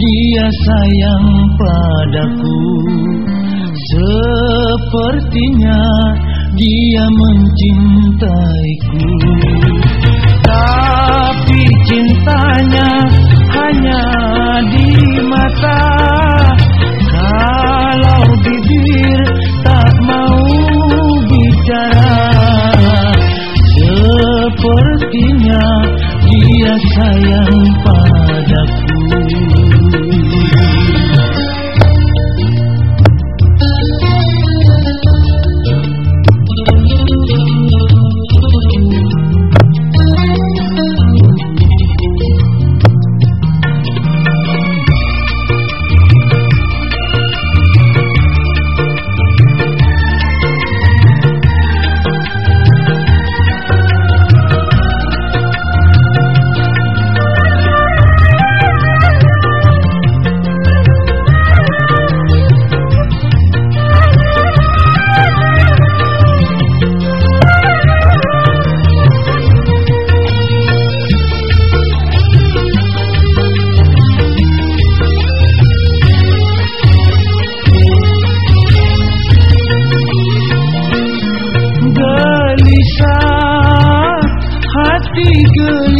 dia sayang padaku. Sepertinya dia mencintaiku. Tapi cintanya hanya di mata Hare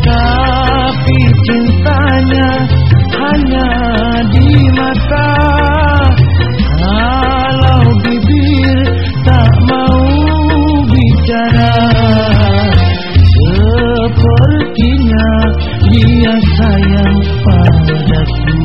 Tapi cintanya hanya di mata. Kalau bibir tak mau bicara Sepertinya dia sayang padaku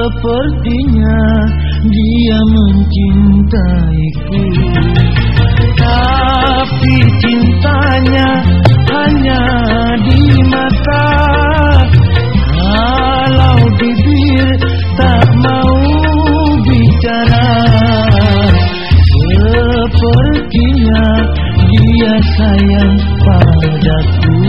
Sepertinya dia mencintaiku Tapi cintanya hanya di mata. Kalau bibir tak mau bicara Sepertinya dia sayang padaku.